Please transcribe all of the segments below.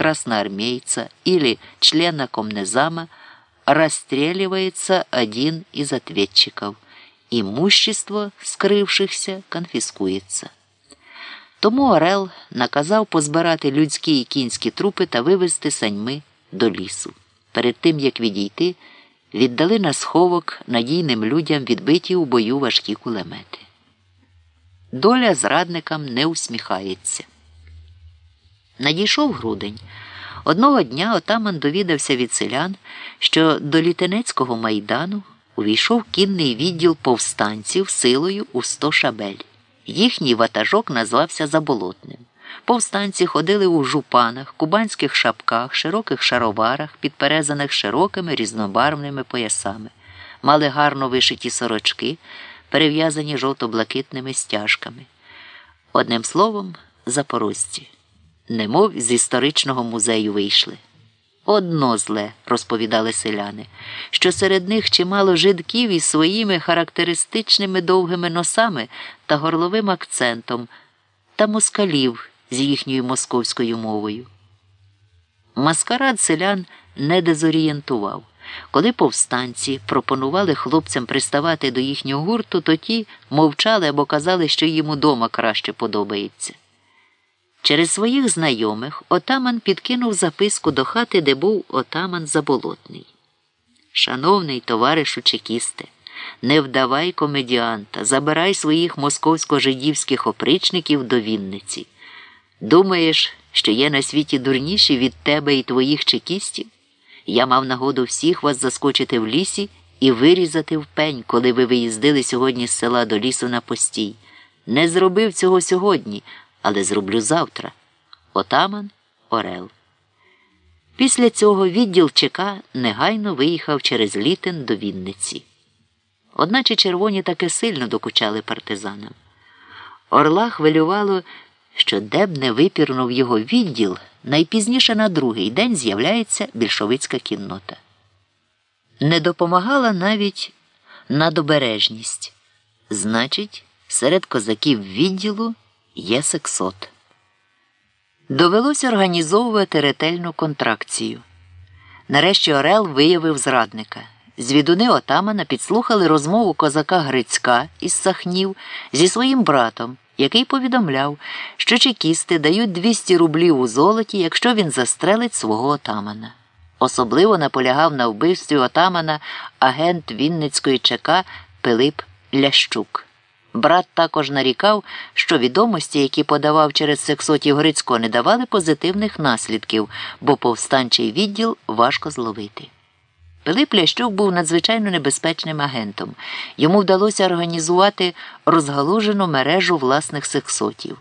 красноармейца или члена комнезама расстреливается один из ответчиков. Имущество скрившихся конфіскується. Тому Орел наказав позбирати людські і кінські трупи та вивезти саньми до лісу. Перед тим, як відійти, віддали на сховок надійним людям відбиті у бою важкі кулемети. Доля зрадникам не усміхається. Надійшов грудень. Одного дня отаман довідався від селян, що до літенецького майдану увійшов кінний відділ повстанців силою у сто шабель. Їхній ватажок назвався Заболотним. Повстанці ходили у жупанах, кубанських шапках, широких шароварах, підперезаних широкими різнобарвними поясами, мали гарно вишиті сорочки, перев'язані жовто-блакитними стяжками. Одним словом, запорожці, немов з історичного музею вийшли. Одно зле, розповідали селяни, що серед них чимало жидків із своїми характеристичними довгими носами та горловим акцентом та москалів з їхньою московською мовою. Маскарад селян не дезорієнтував. Коли повстанці пропонували хлопцям приставати до їхнього гурту, то ті мовчали або казали, що їм удома краще подобається. Через своїх знайомих отаман підкинув записку до хати, де був отаман Заболотний. Шановний товаришу чекісте, не вдавай комедіанта, забирай своїх московсько-жидівських опричників до Вінниці. Думаєш, що є на світі дурніші від тебе і твоїх чекістів? Я мав нагоду всіх вас заскочити в лісі і вирізати в пень, коли ви виїздили сьогодні з села до лісу на постій. Не зробив цього сьогодні, але зроблю завтра. Отаман Орел. Після цього відділ ЧК негайно виїхав через літен до Вінниці. Одначе червоні таки сильно докучали партизанам. Орла хвилювало, що де б не випірнув його відділ, найпізніше на другий день з'являється більшовицька кіннота. Не допомагала навіть надобережність. Значить, серед козаків відділу є сексот. Довелося організовувати ретельну контракцію. Нарешті Орел виявив зрадника. Звідуни отамана підслухали розмову козака Грицька із Сахнів зі своїм братом, який повідомляв, що чекісти дають 200 рублів у золоті, якщо він застрелить свого отамана. Особливо наполягав на вбивстві отамана агент Вінницької ЧК Пилип Лящук. Брат також нарікав, що відомості, які подавав через сексотів Грицько, не давали позитивних наслідків, бо повстанчий відділ важко зловити. Пилип Лящук був надзвичайно небезпечним агентом. Йому вдалося організувати розгалужену мережу власних сексотів.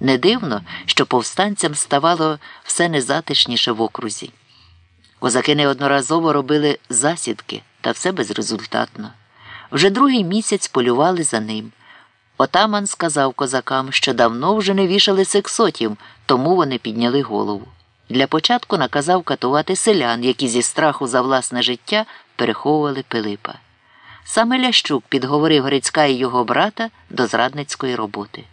Не дивно, що повстанцям ставало все незатишніше в окрузі. Козаки неодноразово робили засідки, та все безрезультатно. Вже другий місяць полювали за ним. Отаман сказав козакам, що давно вже не вішали сексотів, тому вони підняли голову. Для початку наказав катувати селян, які зі страху за власне життя переховували Пилипа. Саме Лящук підговорив Грицька і його брата до зрадницької роботи.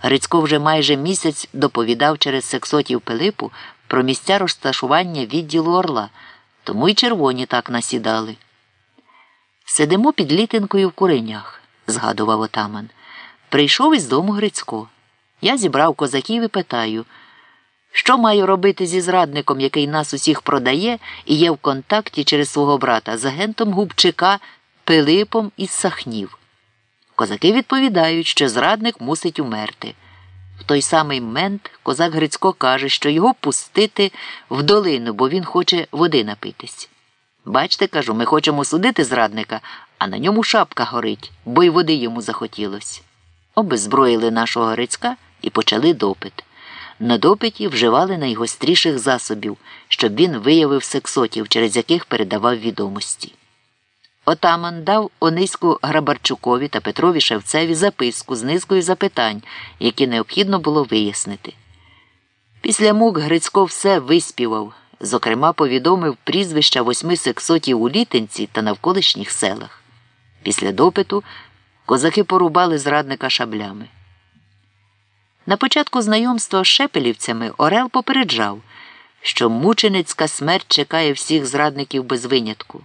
Грицько вже майже місяць доповідав через сексотів Пилипу про місця розташування відділу орла, тому й червоні так насідали. Сидимо під літинкою в куренях, згадував отаман. Прийшов із дому Грицько. Я зібрав козаків і питаю, що маю робити зі зрадником, який нас усіх продає і є в контакті через свого брата з агентом Губчика Пилипом із Сахнів. Козаки відповідають, що зрадник мусить умерти. В той самий мент козак Грицько каже, що його пустити в долину, бо він хоче води напитись. Бачте, кажу, ми хочемо судити зрадника, а на ньому шапка горить, бо й води йому захотілось. Обезброїли нашого Грицька і почали допит. На допиті вживали найгостріших засобів, щоб він виявив сексотів, через яких передавав відомості. Отаман дав Ониську Грабарчукові та Петрові Шевцеві записку з низкою запитань, які необхідно було вияснити. Після мук Грицько все виспівав, зокрема, повідомив прізвища восьми сексотів у літинці та навколишніх селах. Після допиту козаки порубали зрадника шаблями. На початку знайомства з шепелівцями Орел попереджав, що мученицька смерть чекає всіх зрадників без винятку.